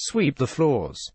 Sweep the floors.